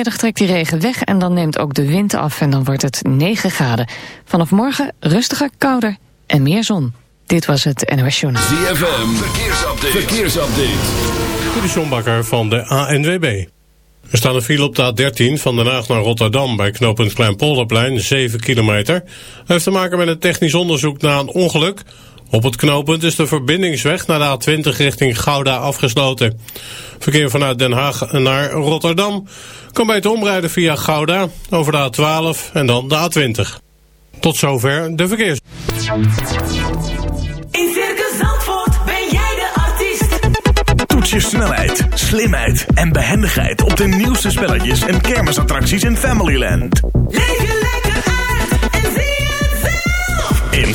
vanmiddag trekt die regen weg en dan neemt ook de wind af en dan wordt het 9 graden. Vanaf morgen rustiger, kouder en meer zon. Dit was het NOS Journal. ZFM, verkeersupdate. verkeersupdate. De van de ANWB. Er staat een file op de A13 van Den Haag naar Rotterdam bij knooppunt Kleinpolderplein, 7 kilometer. Dat heeft te maken met een technisch onderzoek na een ongeluk. Op het knooppunt is de verbindingsweg naar de A20 richting Gouda afgesloten. Verkeer vanuit Den Haag naar Rotterdam kan beter omrijden via Gouda over de A12 en dan de A20. Tot zover de verkeers. In Circus Zandvoort ben jij de artiest. Toets je snelheid, slimheid en behendigheid op de nieuwste spelletjes en kermisattracties in Familyland. Leef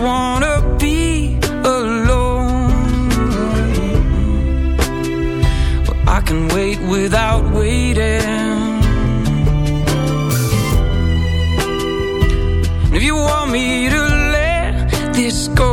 wanna be alone. But I can wait without waiting. And If you want me to let this go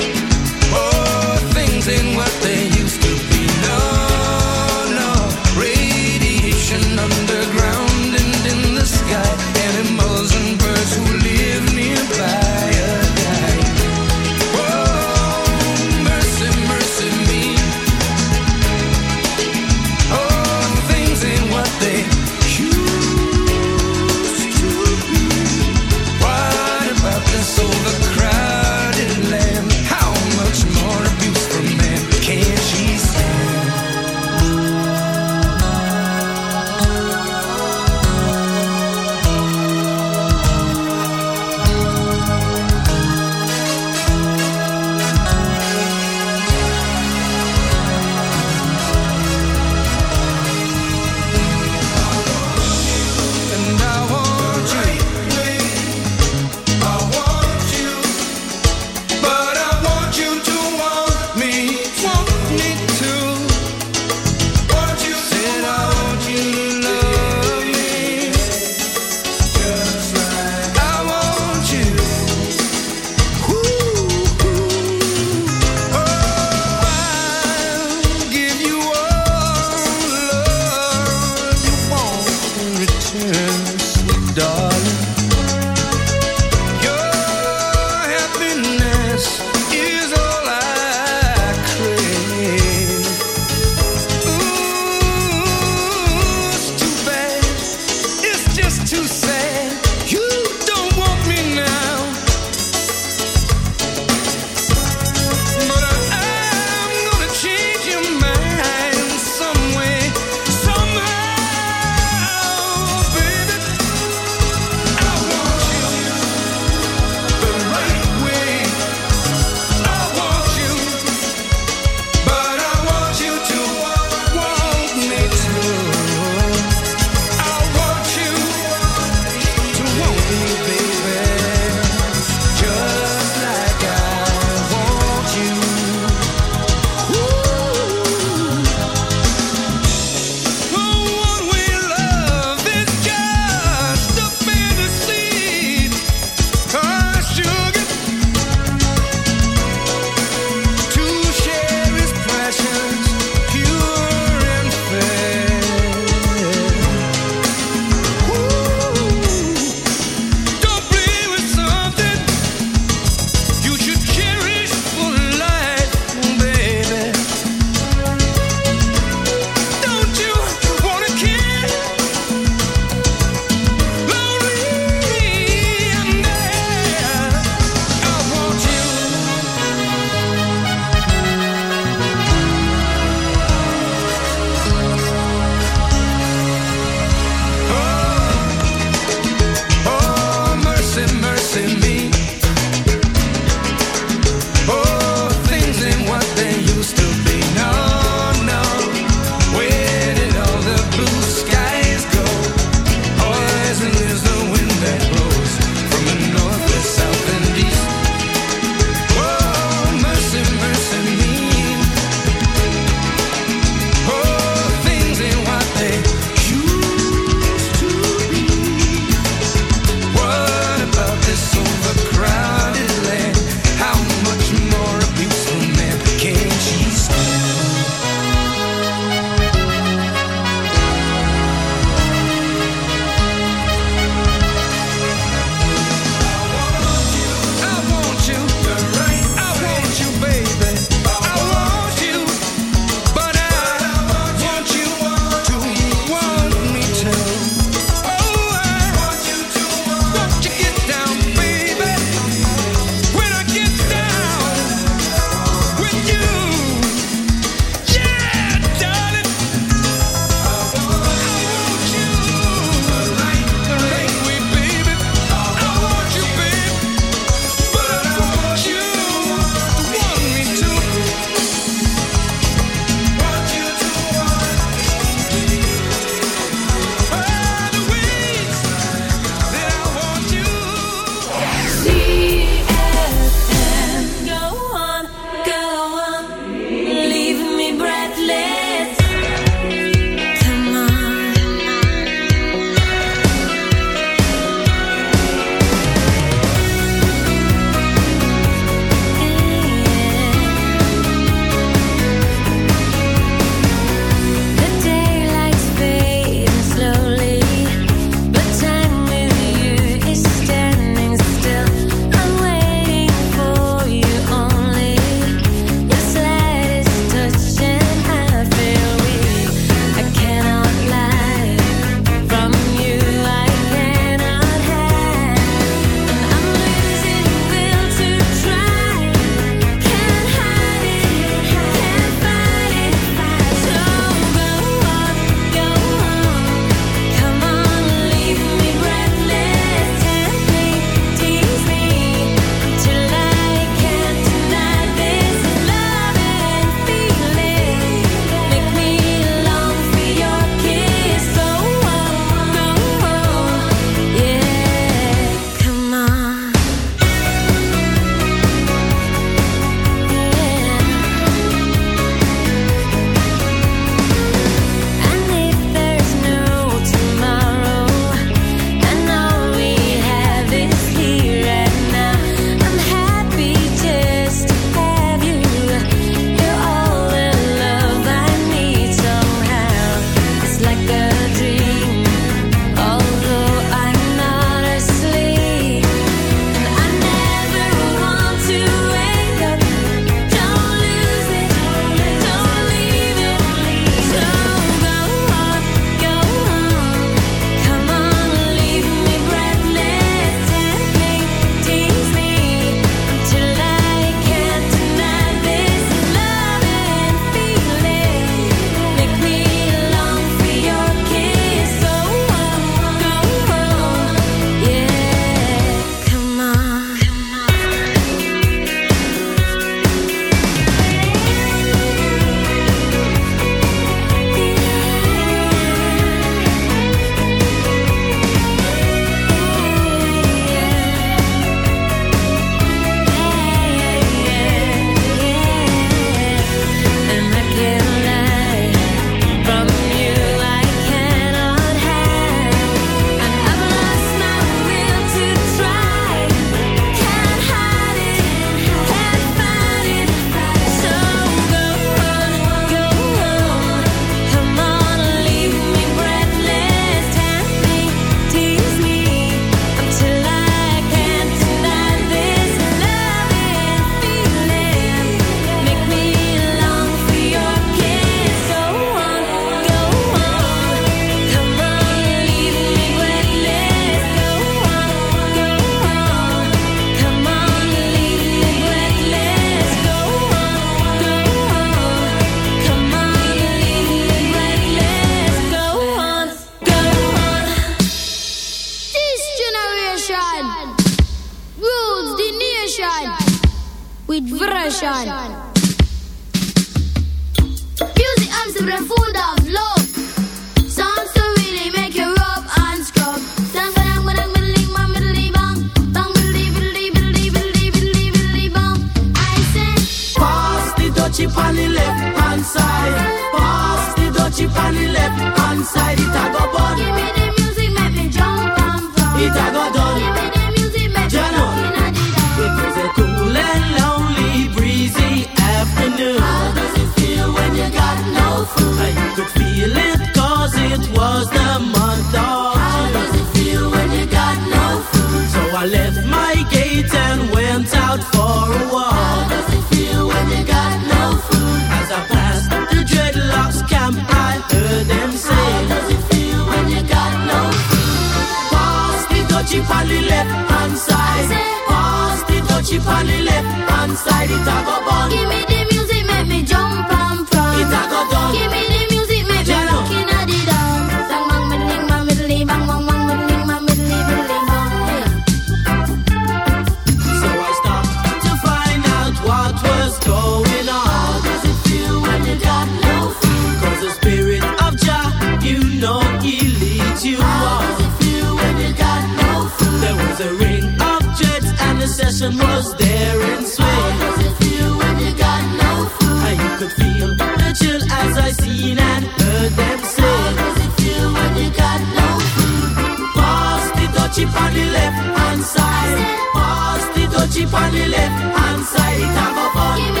tension was there and swing. How does it feel when you got no food? I could feel the chill as I seen and heard them say. How does it feel when you got no food? Pass the dutchie on the left hand side. Pass the dutchie on the left hand side. Have a fun.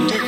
world.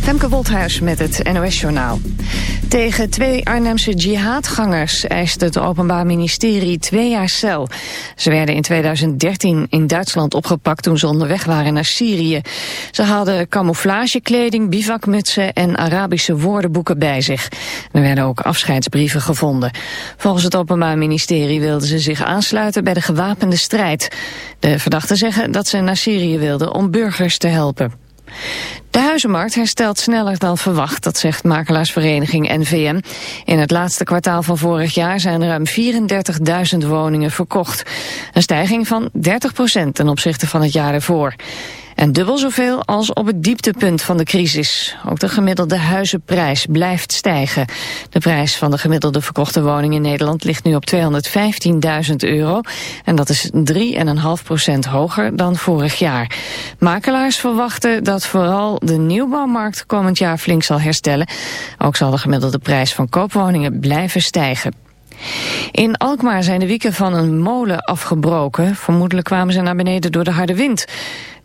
Femke Wolthuis met het NOS-journaal. Tegen twee Arnhemse jihadgangers eist het Openbaar Ministerie twee jaar cel. Ze werden in 2013 in Duitsland opgepakt toen ze onderweg waren naar Syrië. Ze hadden camouflagekleding, bivakmutsen en Arabische woordenboeken bij zich. Er werden ook afscheidsbrieven gevonden. Volgens het Openbaar Ministerie wilden ze zich aansluiten bij de gewapende strijd. De verdachten zeggen dat ze naar Syrië wilden om burgers te helpen. De huizenmarkt herstelt sneller dan verwacht, dat zegt makelaarsvereniging NVM. In het laatste kwartaal van vorig jaar zijn ruim 34.000 woningen verkocht. Een stijging van 30% ten opzichte van het jaar ervoor. En dubbel zoveel als op het dieptepunt van de crisis. Ook de gemiddelde huizenprijs blijft stijgen. De prijs van de gemiddelde verkochte woning in Nederland ligt nu op 215.000 euro. En dat is 3,5 procent hoger dan vorig jaar. Makelaars verwachten dat vooral de nieuwbouwmarkt komend jaar flink zal herstellen. Ook zal de gemiddelde prijs van koopwoningen blijven stijgen. In Alkmaar zijn de wieken van een molen afgebroken. Vermoedelijk kwamen ze naar beneden door de harde wind.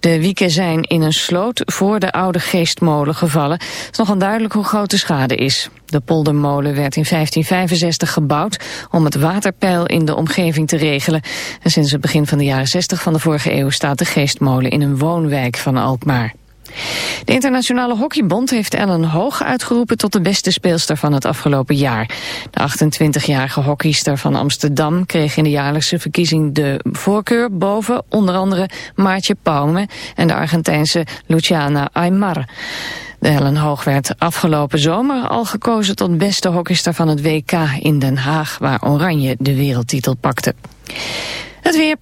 De wieken zijn in een sloot voor de oude geestmolen gevallen. Het is nog onduidelijk hoe groot de schade is. De poldermolen werd in 1565 gebouwd om het waterpeil in de omgeving te regelen. En sinds het begin van de jaren 60 van de vorige eeuw staat de geestmolen in een woonwijk van Alkmaar. De Internationale Hockeybond heeft Ellen Hoog uitgeroepen tot de beste speelster van het afgelopen jaar. De 28-jarige hockeyster van Amsterdam kreeg in de jaarlijkse verkiezing de voorkeur boven onder andere Maartje Pauwme en de Argentijnse Luciana Aymar. De Ellen Hoog werd afgelopen zomer al gekozen tot beste hockeyster van het WK in Den Haag, waar Oranje de wereldtitel pakte. Het weer